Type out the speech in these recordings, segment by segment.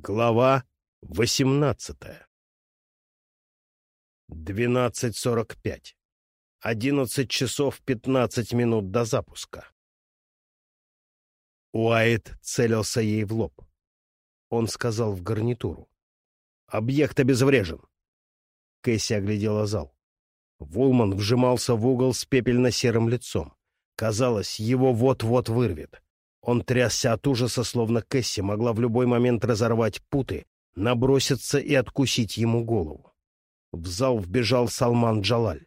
Глава восемнадцатая. Двенадцать сорок пять. Одиннадцать часов пятнадцать минут до запуска. Уайт целился ей в лоб. Он сказал в гарнитуру. «Объект обезврежен». Кэсси оглядела зал. Вулман вжимался в угол с пепельно-серым лицом. Казалось, его вот-вот вырвет. Он трясся от ужаса, словно Кэсси могла в любой момент разорвать путы, наброситься и откусить ему голову. В зал вбежал Салман Джалаль.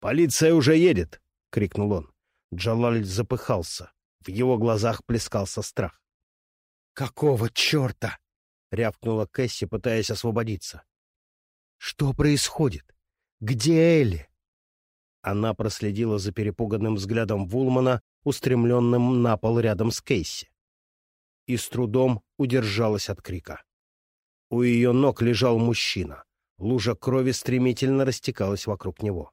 «Полиция уже едет!» — крикнул он. Джалаль запыхался. В его глазах плескался страх. «Какого черта?» — рявкнула Кэсси, пытаясь освободиться. «Что происходит? Где Элли?» Она проследила за перепуганным взглядом Вулмана, устремленным на пол рядом с Кейси. И с трудом удержалась от крика. У ее ног лежал мужчина. Лужа крови стремительно растекалась вокруг него.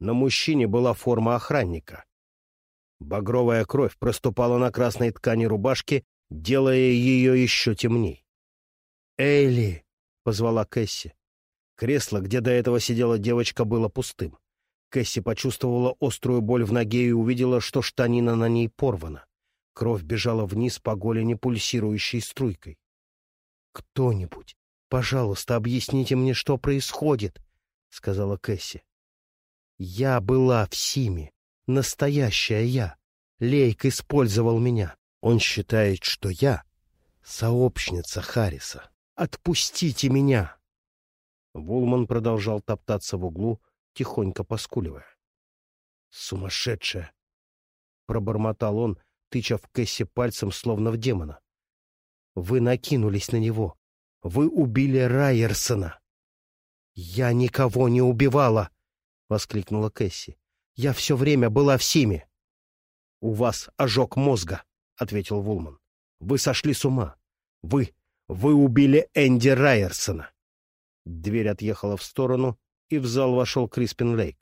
На мужчине была форма охранника. Багровая кровь проступала на красной ткани рубашки, делая ее еще темней. «Эйли!» — позвала Кэсси. Кресло, где до этого сидела девочка, было пустым. Кэсси почувствовала острую боль в ноге и увидела, что штанина на ней порвана. Кровь бежала вниз по голени пульсирующей струйкой. «Кто-нибудь, пожалуйста, объясните мне, что происходит», — сказала Кэсси. «Я была в Симе, настоящая я. Лейк использовал меня. Он считает, что я — сообщница Харриса. Отпустите меня!» Вулман продолжал топтаться в углу, тихонько поскуливая. «Сумасшедшая!» — пробормотал он, тыча в Кэсси пальцем, словно в демона. «Вы накинулись на него. Вы убили Райерсона!» «Я никого не убивала!» — воскликнула Кэсси. «Я все время была в Симе!» «У вас ожог мозга!» — ответил Вулман. «Вы сошли с ума! Вы... вы убили Энди Райерсона!» Дверь отъехала в сторону, и в зал вошел Криспин Лейк.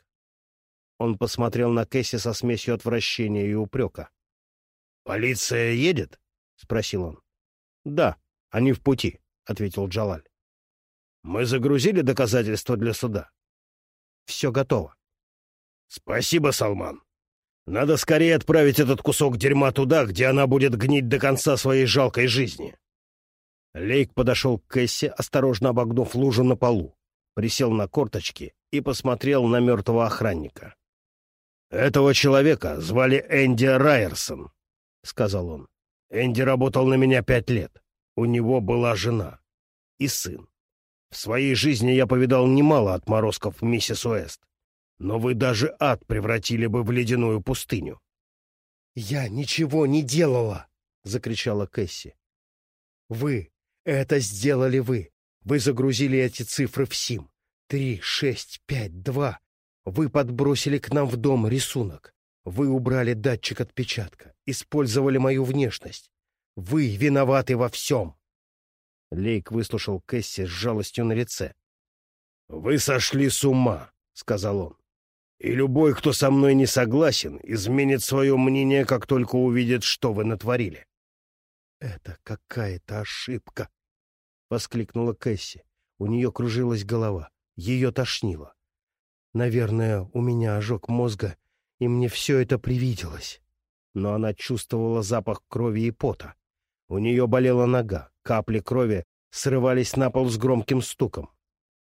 Он посмотрел на Кэсси со смесью отвращения и упрека. «Полиция едет?» — спросил он. «Да, они в пути», — ответил Джалаль. «Мы загрузили доказательства для суда?» «Все готово». «Спасибо, Салман. Надо скорее отправить этот кусок дерьма туда, где она будет гнить до конца своей жалкой жизни». Лейк подошел к Кэсси, осторожно обогнув лужу на полу присел на корточки и посмотрел на мертвого охранника. «Этого человека звали Энди Райерсон», — сказал он. «Энди работал на меня пять лет. У него была жена и сын. В своей жизни я повидал немало отморозков миссис Уэст, но вы даже ад превратили бы в ледяную пустыню». «Я ничего не делала!» — закричала Кэсси. «Вы! Это сделали вы! Вы загрузили эти цифры в СИМ. Три, шесть, пять, два. Вы подбросили к нам в дом рисунок. Вы убрали датчик отпечатка. Использовали мою внешность. Вы виноваты во всем. Лейк выслушал Кэсси с жалостью на лице. «Вы сошли с ума», — сказал он. «И любой, кто со мной не согласен, изменит свое мнение, как только увидит, что вы натворили». «Это какая-то ошибка», — воскликнула Кэсси. У нее кружилась голова, ее тошнило. Наверное, у меня ожог мозга, и мне все это привиделось. Но она чувствовала запах крови и пота. У нее болела нога, капли крови срывались на пол с громким стуком.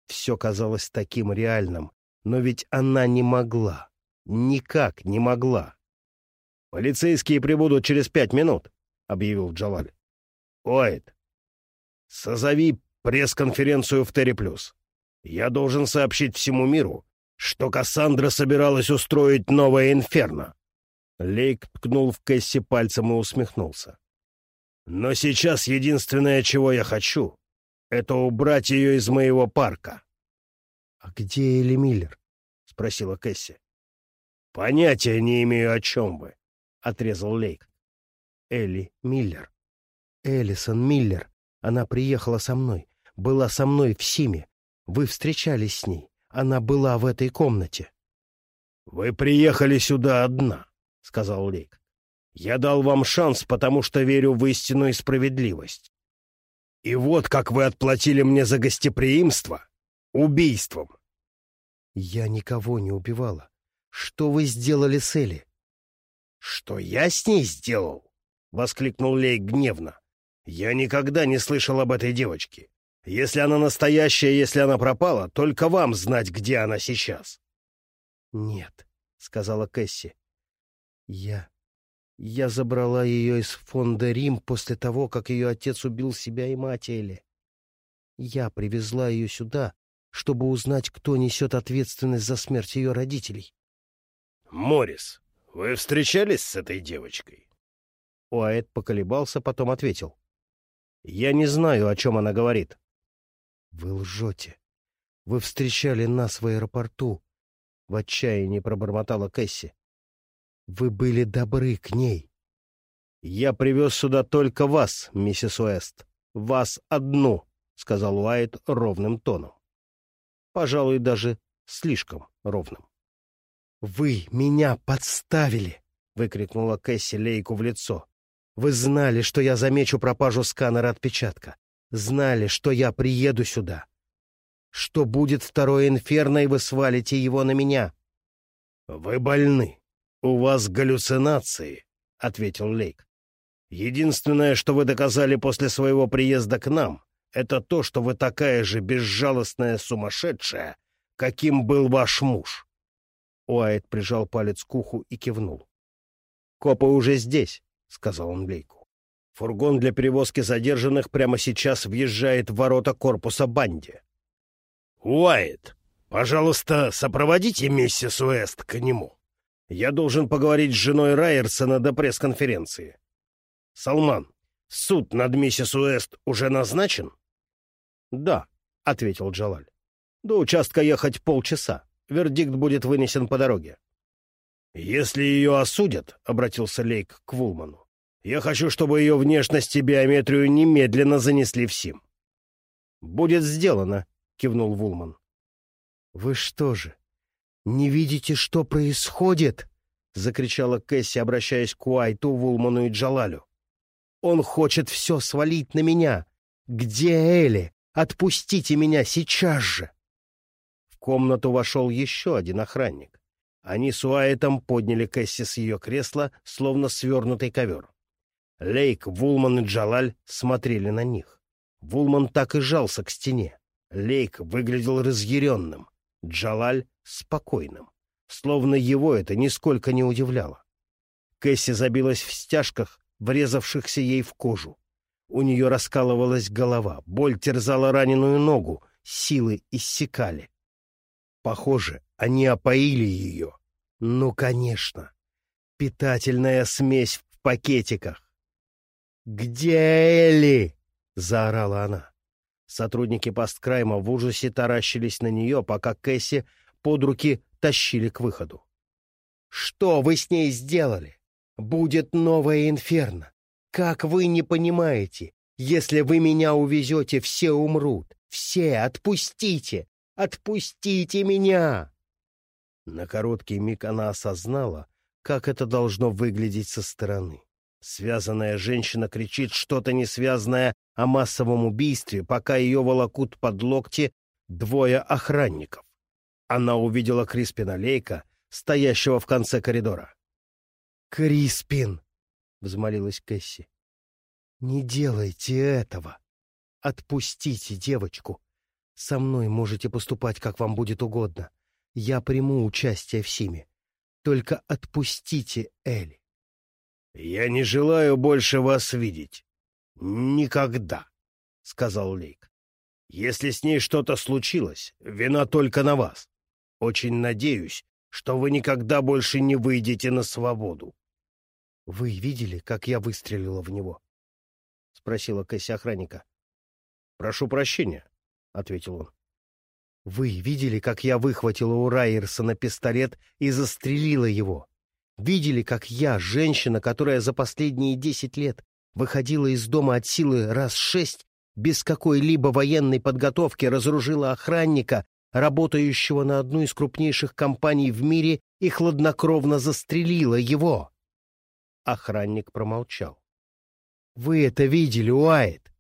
Все казалось таким реальным, но ведь она не могла, никак не могла. «Полицейские прибудут через пять минут», — объявил Джалаль. «Уайт, Созови пресс-конференцию в Терри Плюс. Я должен сообщить всему миру, что Кассандра собиралась устроить новое инферно. Лейк ткнул в Кэсси пальцем и усмехнулся. Но сейчас единственное, чего я хочу, это убрать ее из моего парка. — А где Элли Миллер? — спросила Кэсси. — Понятия не имею, о чем вы, — отрезал Лейк. — Элли Миллер. Эллисон Миллер. Она приехала со мной, была со мной в Симе. Вы встречались с ней. Она была в этой комнате. — Вы приехали сюда одна, — сказал Лейк. — Я дал вам шанс, потому что верю в истину и справедливость. И вот как вы отплатили мне за гостеприимство убийством. Я никого не убивала. Что вы сделали с Элли? Что я с ней сделал? воскликнул Лей гневно. Я никогда не слышал об этой девочке. Если она настоящая, если она пропала, только вам знать, где она сейчас. Нет, сказала Кэсси. Я я забрала ее из фонда Рим после того, как ее отец убил себя и мать Элли. Я привезла ее сюда, чтобы узнать, кто несет ответственность за смерть ее родителей. — Морис, вы встречались с этой девочкой? Уайт поколебался, потом ответил. — Я не знаю, о чем она говорит. — Вы лжете. Вы встречали нас в аэропорту. В отчаянии пробормотала Кэсси. Вы были добры к ней. Я привез сюда только вас, миссис Уэст. Вас одну, — сказал Уайт ровным тоном. Пожалуй, даже слишком ровным. «Вы меня подставили!» — выкрикнула Кэсси Лейку в лицо. «Вы знали, что я замечу пропажу сканера отпечатка. Знали, что я приеду сюда. Что будет второе инферно, и вы свалите его на меня». «Вы больны», «У вас галлюцинации», — ответил Лейк. «Единственное, что вы доказали после своего приезда к нам, это то, что вы такая же безжалостная сумасшедшая, каким был ваш муж». Уайт прижал палец к уху и кивнул. «Копы уже здесь», — сказал он Лейку. «Фургон для перевозки задержанных прямо сейчас въезжает в ворота корпуса Банди». «Уайт, пожалуйста, сопроводите миссис Уэст к нему». Я должен поговорить с женой Райерсона до пресс-конференции. Салман, суд над миссис Уэст уже назначен? Да, — ответил Джалаль. До участка ехать полчаса. Вердикт будет вынесен по дороге. «Если ее осудят», — обратился Лейк к Вулману, — «я хочу, чтобы ее внешность и биометрию немедленно занесли в СИМ». «Будет сделано», — кивнул Вулман. «Вы что же, «Не видите, что происходит?» — закричала Кэсси, обращаясь к Уайту, Вулману и Джалалю. «Он хочет все свалить на меня. Где Элли? Отпустите меня сейчас же!» В комнату вошел еще один охранник. Они с Уайтом подняли Кэсси с ее кресла, словно свернутый ковер. Лейк, Вулман и Джалаль смотрели на них. Вулман так и жался к стене. Лейк выглядел разъяренным. Джалаль спокойным, словно его это нисколько не удивляло. Кэсси забилась в стяжках, врезавшихся ей в кожу. У нее раскалывалась голова, боль терзала раненую ногу, силы иссякали. Похоже, они опоили ее. Ну, конечно. Питательная смесь в пакетиках. «Где Элли?» — заорала она. Сотрудники посткрайма в ужасе таращились на нее, пока Кэсси под руки тащили к выходу. «Что вы с ней сделали? Будет новое инферно. Как вы не понимаете? Если вы меня увезете, все умрут. Все, отпустите! Отпустите меня!» На короткий миг она осознала, как это должно выглядеть со стороны. Связанная женщина кричит что-то несвязанное о массовом убийстве, пока ее волокут под локти двое охранников она увидела Криспина Лейка, стоящего в конце коридора. «Криспин!» — взмолилась Кэсси. «Не делайте этого! Отпустите девочку! Со мной можете поступать, как вам будет угодно. Я приму участие в Симе. Только отпустите Элли!» «Я не желаю больше вас видеть. Никогда!» — сказал Лейк. «Если с ней что-то случилось, вина только на вас. Очень надеюсь, что вы никогда больше не выйдете на свободу. — Вы видели, как я выстрелила в него? — спросила Кэсси охранника. — Прошу прощения, — ответил он. — Вы видели, как я выхватила у Райерсона пистолет и застрелила его? Видели, как я, женщина, которая за последние десять лет выходила из дома от силы раз шесть, без какой-либо военной подготовки разоружила охранника, работающего на одну из крупнейших компаний в мире, и хладнокровно застрелила его. Охранник промолчал. — Вы это видели, Уайт?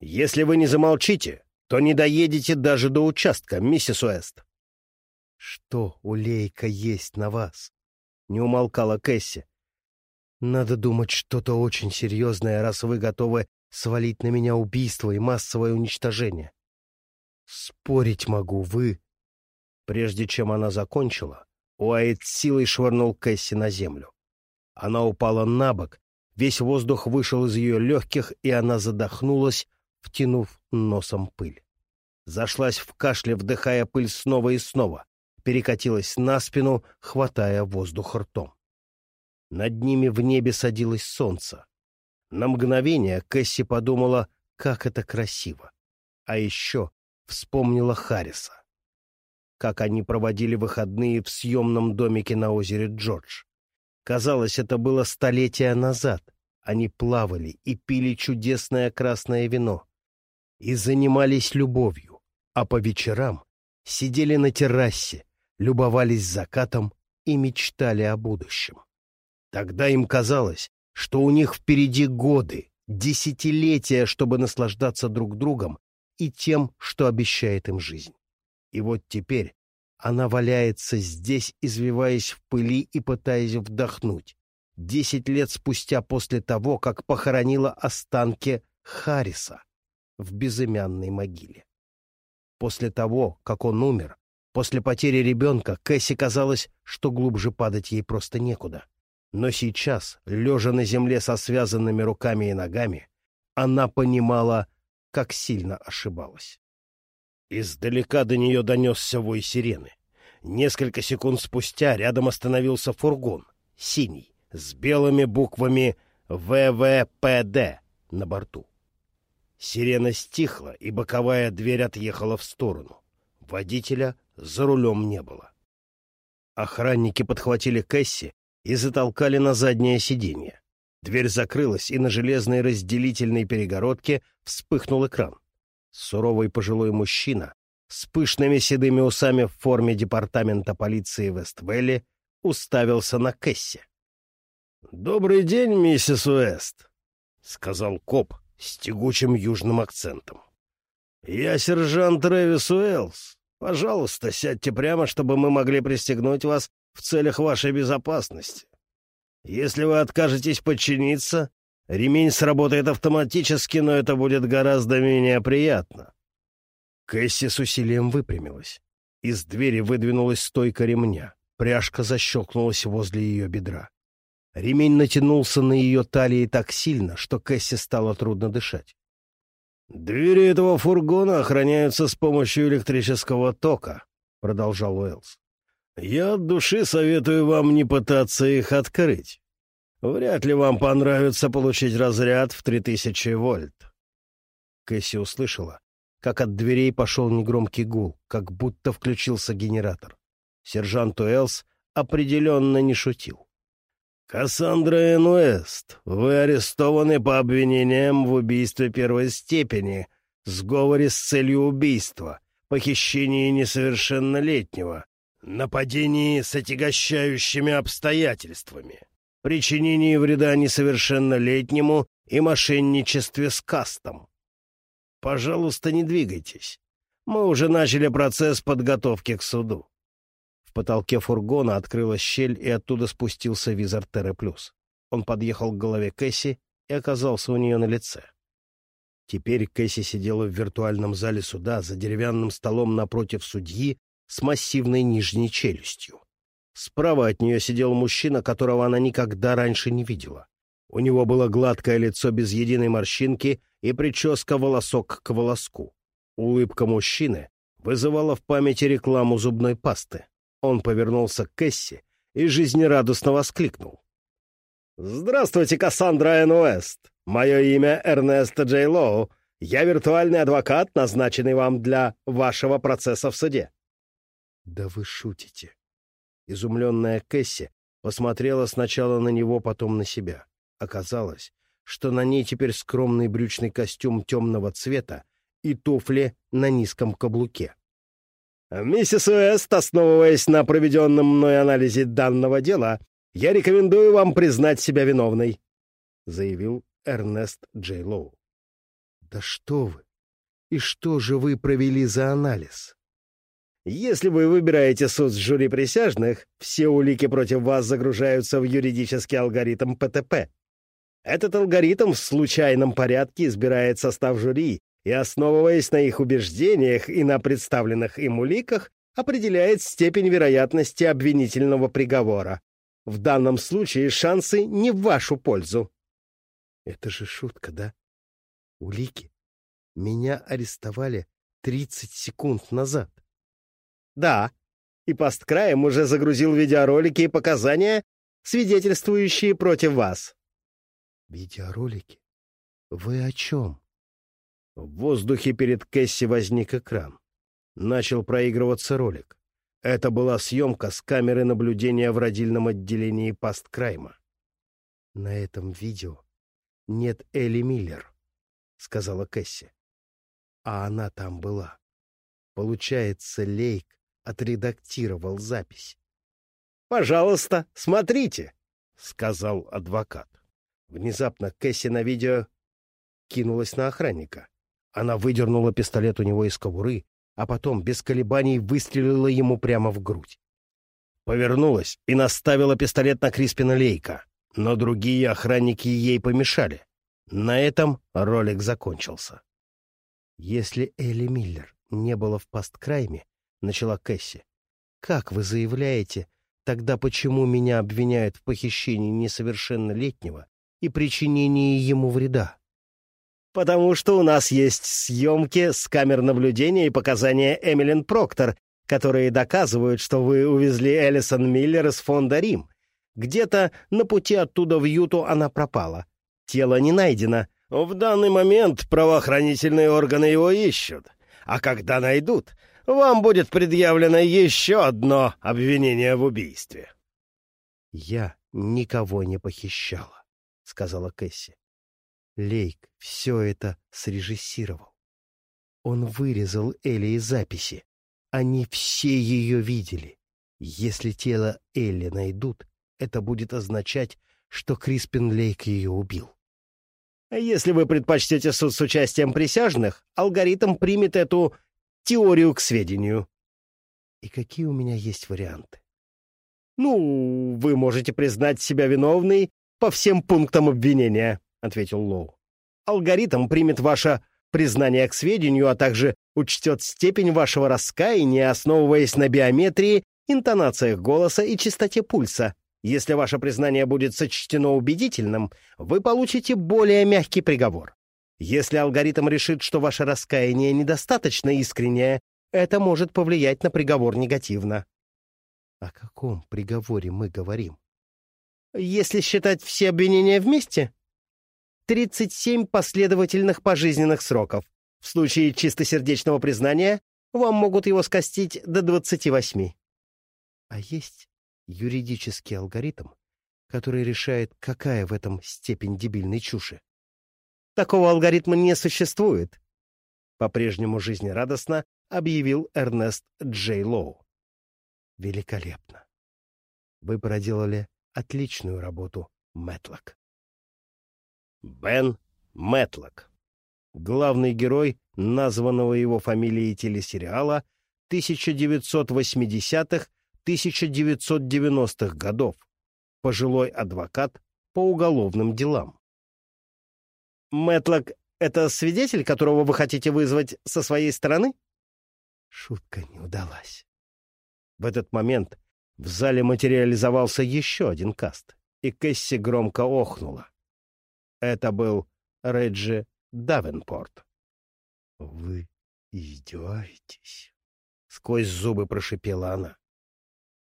Если вы не замолчите, то не доедете даже до участка, миссис Уэст. — Что у Лейка есть на вас? — не умолкала Кэсси. — Надо думать что-то очень серьезное, раз вы готовы свалить на меня убийство и массовое уничтожение. Спорить могу, вы... Прежде чем она закончила, Уайт силой швырнул Кэсси на землю. Она упала на бок, весь воздух вышел из ее легких, и она задохнулась, втянув носом пыль. Зашлась в кашле, вдыхая пыль снова и снова, перекатилась на спину, хватая воздух ртом. Над ними в небе садилось солнце. На мгновение Кэсси подумала, как это красиво. А еще вспомнила Харриса. Как они проводили выходные в съемном домике на озере Джордж. Казалось, это было столетия назад. Они плавали и пили чудесное красное вино. И занимались любовью. А по вечерам сидели на террасе, любовались закатом и мечтали о будущем. Тогда им казалось, что у них впереди годы, десятилетия, чтобы наслаждаться друг другом и тем, что обещает им жизнь. И вот теперь она валяется здесь, извиваясь в пыли и пытаясь вдохнуть. Десять лет спустя после того, как похоронила останки Харриса в безымянной могиле. После того, как он умер, после потери ребенка, Кэсси казалось, что глубже падать ей просто некуда. Но сейчас, лежа на земле со связанными руками и ногами, она понимала, как сильно ошибалась. Издалека до нее донесся вой сирены. Несколько секунд спустя рядом остановился фургон, синий, с белыми буквами «ВВПД» на борту. Сирена стихла, и боковая дверь отъехала в сторону. Водителя за рулем не было. Охранники подхватили Кэсси и затолкали на заднее сиденье. Дверь закрылась, и на железной разделительной перегородке вспыхнул экран. Суровый пожилой мужчина с пышными седыми усами в форме департамента полиции Вествелли уставился на Кэсси. «Добрый день, миссис Уэст», — сказал коп с тягучим южным акцентом. «Я сержант Трэвис Уэллс. Пожалуйста, сядьте прямо, чтобы мы могли пристегнуть вас в целях вашей безопасности. Если вы откажетесь подчиниться, ремень сработает автоматически, но это будет гораздо менее приятно. Кэсси с усилием выпрямилась. Из двери выдвинулась стойка ремня. Пряжка защелкнулась возле ее бедра. Ремень натянулся на ее талии так сильно, что Кэсси стало трудно дышать. «Двери этого фургона охраняются с помощью электрического тока», — продолжал Уэллс. Я от души советую вам не пытаться их открыть. Вряд ли вам понравится получить разряд в 3000 вольт. Кэсси услышала, как от дверей пошел негромкий гул, как будто включился генератор. Сержант Уэллс определенно не шутил. «Кассандра Энуэст, вы арестованы по обвинениям в убийстве первой степени, сговоре с целью убийства, похищении несовершеннолетнего, нападении с отягощающими обстоятельствами, причинении вреда несовершеннолетнему и мошенничестве с кастом. Пожалуйста, не двигайтесь. Мы уже начали процесс подготовки к суду. Потолке фургона открылась щель, и оттуда спустился визор Терре Плюс. Он подъехал к голове Кэсси и оказался у нее на лице. Теперь Кэсси сидела в виртуальном зале суда за деревянным столом напротив судьи с массивной нижней челюстью. Справа от нее сидел мужчина, которого она никогда раньше не видела. У него было гладкое лицо без единой морщинки и прическа волосок к волоску. Улыбка мужчины вызывала в памяти рекламу зубной пасты. Он повернулся к Кэсси и жизнерадостно воскликнул. «Здравствуйте, Кассандра Эн Уэст! Мое имя Эрнест Джей Лоу. Я виртуальный адвокат, назначенный вам для вашего процесса в суде. «Да вы шутите!» Изумленная Кэсси посмотрела сначала на него, потом на себя. Оказалось, что на ней теперь скромный брючный костюм темного цвета и туфли на низком каблуке. «Миссис Уэст, основываясь на проведенном мной анализе данного дела, я рекомендую вам признать себя виновной», — заявил Эрнест Джей Лоу. Да что вы! И что же вы провели за анализ? Если вы выбираете суд с жюри присяжных, все улики против вас загружаются в юридический алгоритм ПТП. Этот алгоритм в случайном порядке избирает состав жюри и, основываясь на их убеждениях и на представленных им уликах, определяет степень вероятности обвинительного приговора. В данном случае шансы не в вашу пользу. Это же шутка, да? Улики. Меня арестовали 30 секунд назад. Да, и посткраем уже загрузил видеоролики и показания, свидетельствующие против вас. Видеоролики? Вы о чем? В воздухе перед Кэсси возник экран. Начал проигрываться ролик. Это была съемка с камеры наблюдения в родильном отделении Пасткрайма. На этом видео нет Элли Миллер, — сказала Кэсси. А она там была. Получается, Лейк отредактировал запись. — Пожалуйста, смотрите, — сказал адвокат. Внезапно Кэсси на видео кинулась на охранника. Она выдернула пистолет у него из кобуры, а потом без колебаний выстрелила ему прямо в грудь. Повернулась и наставила пистолет на Криспина Лейка, но другие охранники ей помешали. На этом ролик закончился. «Если Элли Миллер не было в посткрайме, — начала Кэсси, — как вы заявляете, тогда почему меня обвиняют в похищении несовершеннолетнего и причинении ему вреда?» Потому что у нас есть съемки с камер наблюдения и показания Эмилин Проктор, которые доказывают, что вы увезли Элисон Миллер из фонда Рим. Где-то на пути оттуда в Юту она пропала. Тело не найдено. В данный момент правоохранительные органы его ищут. А когда найдут, вам будет предъявлено еще одно обвинение в убийстве. — Я никого не похищала, — сказала Кэсси. Лейк все это срежиссировал. Он вырезал Элли из записи. Они все ее видели. Если тело Элли найдут, это будет означать, что Криспин Лейк ее убил. А если вы предпочтете суд с участием присяжных, алгоритм примет эту теорию к сведению. И какие у меня есть варианты? Ну, вы можете признать себя виновной по всем пунктам обвинения. — ответил Лоу. «Алгоритм примет ваше признание к сведению, а также учтет степень вашего раскаяния, основываясь на биометрии, интонациях голоса и частоте пульса. Если ваше признание будет сочтено убедительным, вы получите более мягкий приговор. Если алгоритм решит, что ваше раскаяние недостаточно искреннее, это может повлиять на приговор негативно. О каком приговоре мы говорим? Если считать все обвинения вместе, 37 последовательных пожизненных сроков. В случае чистосердечного признания вам могут его скостить до 28. А есть юридический алгоритм, который решает, какая в этом степень дебильной чуши? Такого алгоритма не существует. По-прежнему жизнерадостно объявил Эрнест Джей Лоу. Великолепно. Вы проделали отличную работу, Мэтлок. Бен Мэтлок. Главный герой названного его фамилией телесериала 1980-1990-х годов. Пожилой адвокат по уголовным делам. Мэтлок — это свидетель, которого вы хотите вызвать со своей стороны? Шутка не удалась. В этот момент в зале материализовался еще один каст, и Кэсси громко охнула. Это был Реджи Давенпорт. — Вы издеваетесь? — сквозь зубы прошипела она.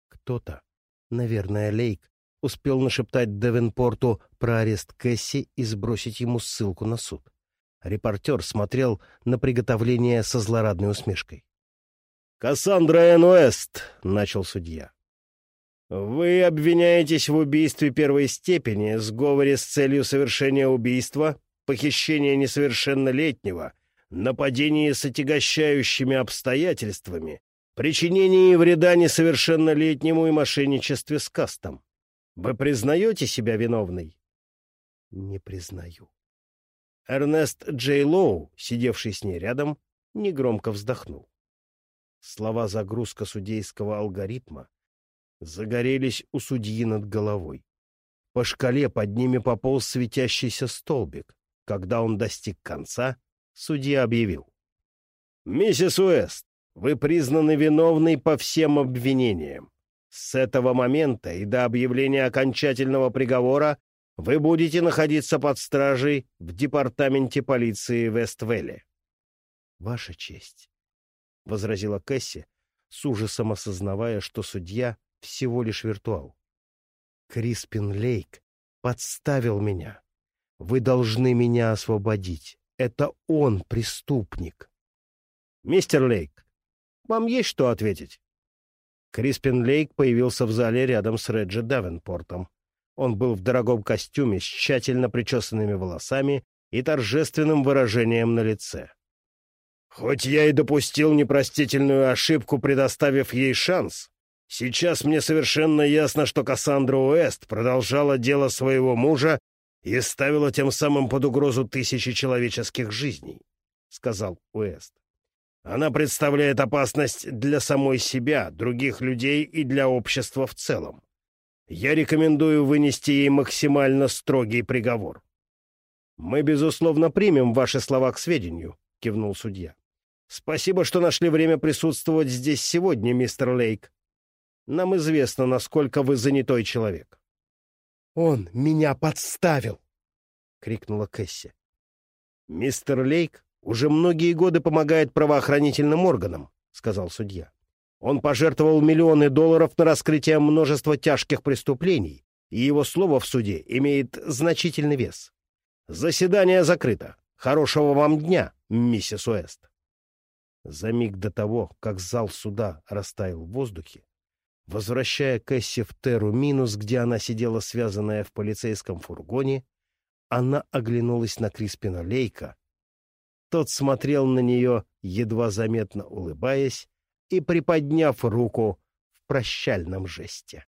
Кто-то, наверное, Лейк, успел нашептать Давенпорту про арест Кэсси и сбросить ему ссылку на суд. Репортер смотрел на приготовление со злорадной усмешкой. «Кассандра Энуэст», — начал судья. Вы обвиняетесь в убийстве первой степени, сговоре с целью совершения убийства, похищения несовершеннолетнего, нападении с отягощающими обстоятельствами, причинении вреда несовершеннолетнему и мошенничестве с кастом. Вы признаете себя виновной? Не признаю. Эрнест Джей Лоу, сидевший с ней рядом, негромко вздохнул. Слова загрузка судейского алгоритма загорелись у судьи над головой. По шкале под ними пополз светящийся столбик. Когда он достиг конца, судья объявил. «Миссис Уэст, вы признаны виновной по всем обвинениям. С этого момента и до объявления окончательного приговора вы будете находиться под стражей в департаменте полиции Вествелле». «Ваша честь», — возразила Кэсси, с ужасом осознавая, что судья всего лишь виртуал. Криспин Лейк подставил меня. Вы должны меня освободить. Это он преступник. Мистер Лейк, вам есть что ответить? Криспин Лейк появился в зале рядом с Реджи Давенпортом. Он был в дорогом костюме с тщательно причесанными волосами и торжественным выражением на лице. «Хоть я и допустил непростительную ошибку, предоставив ей шанс, Сейчас мне совершенно ясно, что Кассандра Уэст продолжала дело своего мужа и ставила тем самым под угрозу тысячи человеческих жизней, — сказал Уэст. Она представляет опасность для самой себя, других людей и для общества в целом. Я рекомендую вынести ей максимально строгий приговор. — Мы, безусловно, примем ваши слова к сведению, — кивнул судья. — Спасибо, что нашли время присутствовать здесь сегодня, мистер Лейк. Нам известно, насколько вы занятой человек. — Он меня подставил! — крикнула Кэсси. — Мистер Лейк уже многие годы помогает правоохранительным органам, — сказал судья. Он пожертвовал миллионы долларов на раскрытие множества тяжких преступлений, и его слово в суде имеет значительный вес. Заседание закрыто. Хорошего вам дня, миссис Уэст. За миг до того, как зал суда растаял в воздухе, Возвращая Кэсси в Терру Минус, где она сидела связанная в полицейском фургоне, она оглянулась на Криспина Лейка. Тот смотрел на нее, едва заметно улыбаясь и приподняв руку в прощальном жесте.